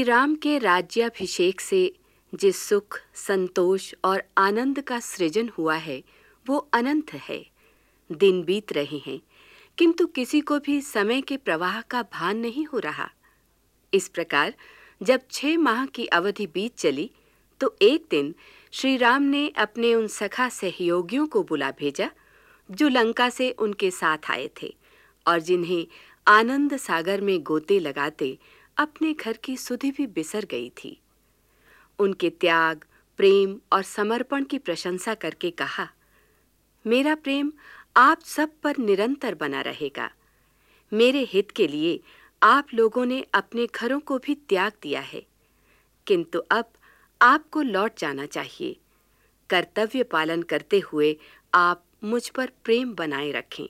श्री राम के राज्याभिषेक से जिस सुख, संतोष और आनंद का सृजन हुआ है, वो अनंत है। दिन बीत रहे हैं, किंतु किसी को भी समय के प्रवाह का भान नहीं हो रहा। इस प्रकार जब छह माह की अवधि बीत चली तो एक दिन श्री राम ने अपने उन सखा सहयोगियों को बुला भेजा, जो लंका से उनके साथ आए थे और जिन्हें आनंद सागर में गोते लगाते अपने घर की सुधि भी बिसर गई थी। उनके त्याग, प्रेम और समर्पण की प्रशंसा करके कहा, मेरा प्रेम आप सब पर निरंतर बना रहेगा। मेरे हित के लिए आप लोगों ने अपने घरों को भी त्याग दिया है। किंतु अब आपको लौट जाना चाहिए। कर्तव्य पालन करते हुए आप मुझ पर प्रेम बनाए रखें।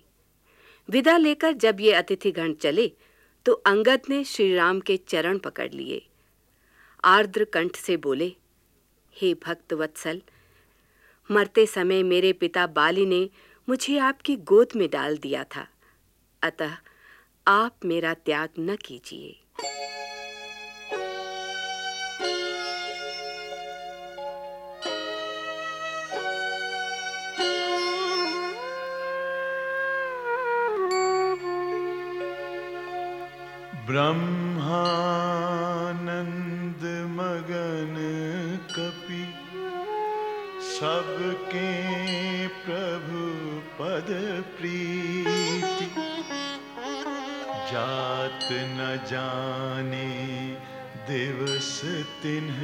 विदा लेकर जब ये अतिथिगण चले तो अंगद ने श्री राम के चरण पकड़ लिए। आर्द्र कंठ से बोले, हे भक्त वत्सल, मरते समय मेरे पिता बाली ने मुझे आपकी गोद में डाल दिया था। अतः आप मेरा त्याग न कीजिए। ब्रह्मानंद मगन कपि सबके प्रभु पद प्रीति। जात न जाने दिवस तिन्ह,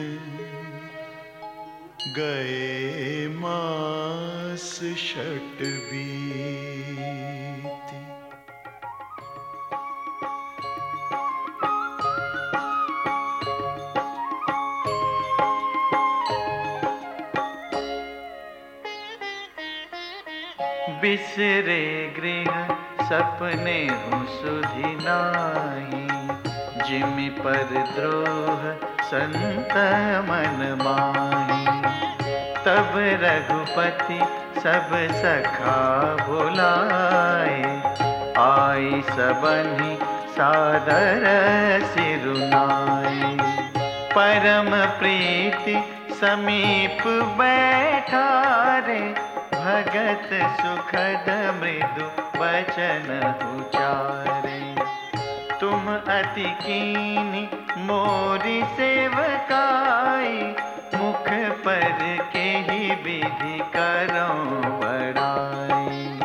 गए मास षट बीती। बिसरे गृह, सपने हूँ सुधि नाही। जिमि पर द्रोह, संत मन माही। तब रघुपति सब सखा बुलाए आई सबनि सादर सिरुनाई। परम प्रीति समीप बैठा रे भगत सुखद मृदु वचन उचारे। तुम अति कीनी मोरी सेवकाई, मुख पर के ही विधि करो बड़ाई।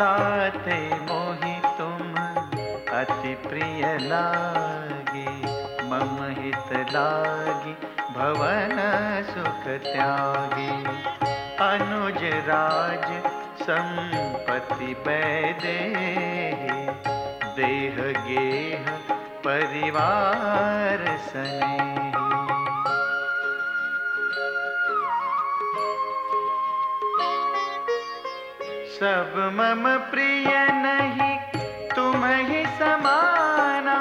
ताते मोहि तुम अति प्रिय लागी, मम हित लागी, भवन सुख त्यागी। राज संपत्ति बैदे देह गेह परिवार सने सब मम प्रिय नहीं तुम ही समाना।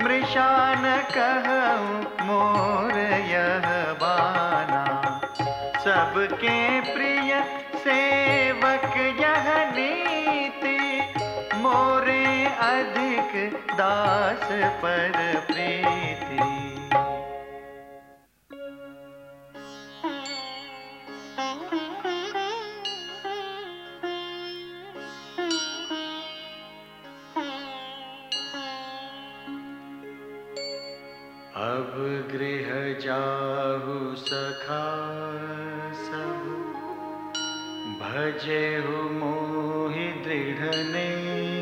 मृषान कहूँ, मोर यह बाना। सबके प्रिय अधिक दास पर प्रीति। अब गृह जाहु सखा सब भजे हो मोहि दृढ़ ने।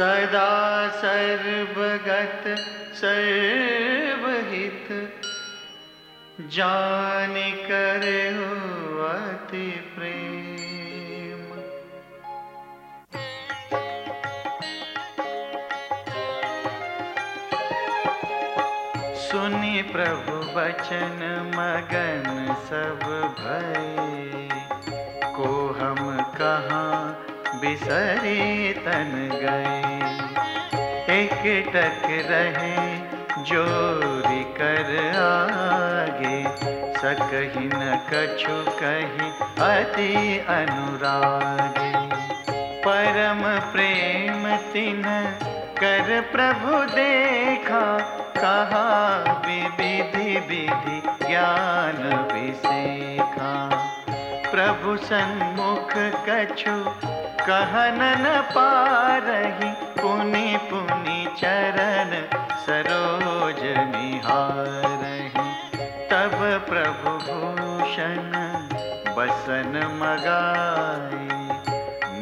सदा सर्वगत सर्वहित। जान कर अति प्रेम। सुनि प्रभु बचन मगन सब भय। को हम कहाँ बिसरे तन गए। एक टक रहे जोरी कर आगे। सकही न कछु कही अति अनुरागे। परम प्रेम तिन कर प्रभु देखा। कहा विधि विधि ज्ञान विसेखा प्रभु सन्मुख कछु कहन न पारही पुनि पुनि चरण सरोज निहारही। तब प्रभु भूषण बसन मगाई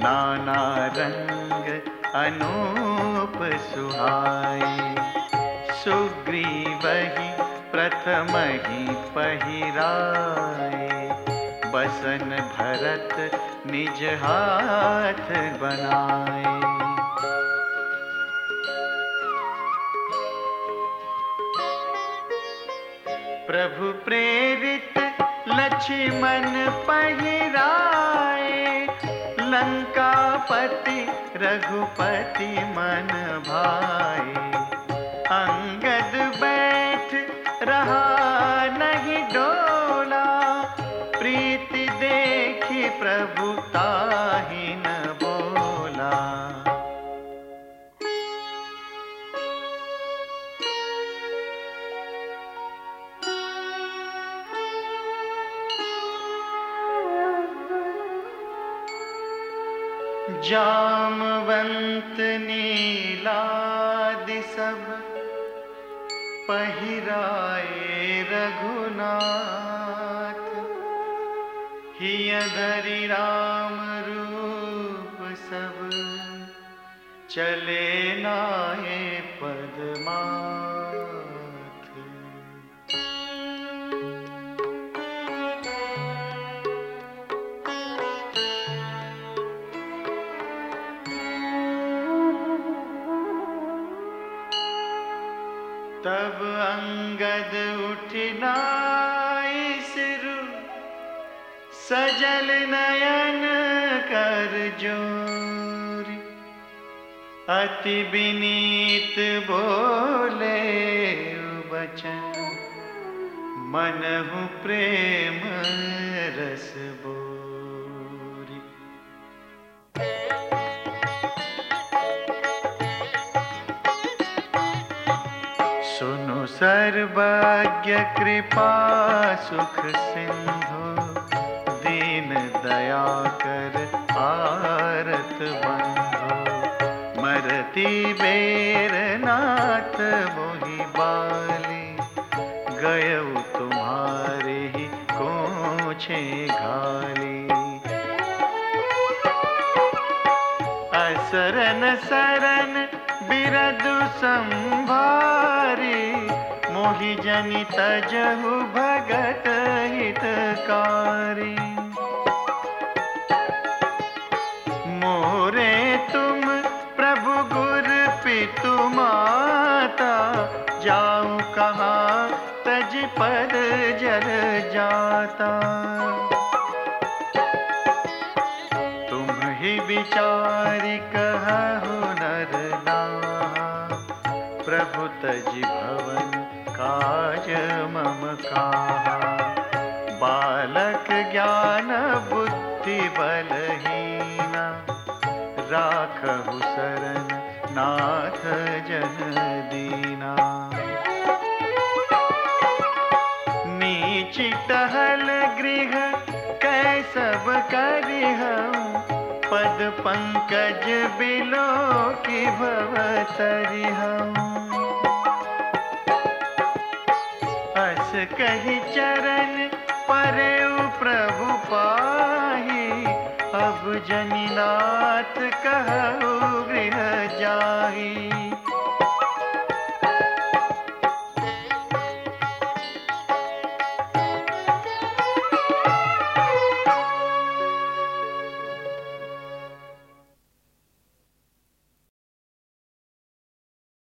नाना रंग अनूप सुग्रीवही प्रथम ही बसन भरत निज हाथ बनाए। प्रभु प्रेरित लक्ष्मण पहिराए, लंकापति रघुपति मन भाई अंगद बैठ रहा प्रभु ताही न बोला। जामवंत नीलादि सब पहिराए रघुनाथ। धरि राम रूप सब चले नाये पदमाथ। तब अंगद उठनाई सिरु सजल नयन कर जोरी। अति विनीत बोले बचन, मनहु प्रेम रस सुनु सर्वज्ञ कृपा सुख सिंधु असरन सरन बिरदु संभारी, मोहि जनि तजहु भगत हितकारी। मोरे तुम प्रभु गुर पितु माता, जाऊँ कहाँ तज पद जल जाता। तुम ही विचारी मम काहा। बालक ज्ञान बुद्धि बलहीना। राखहु शरण नाथ जन दीना। नीच टहल गृह कैसब करिहऊँ पद पंकज बिलो की भवतरिहऊँ कही चरण परे प्रभु पाही। अब जनिनाथ कहो गृह जाही।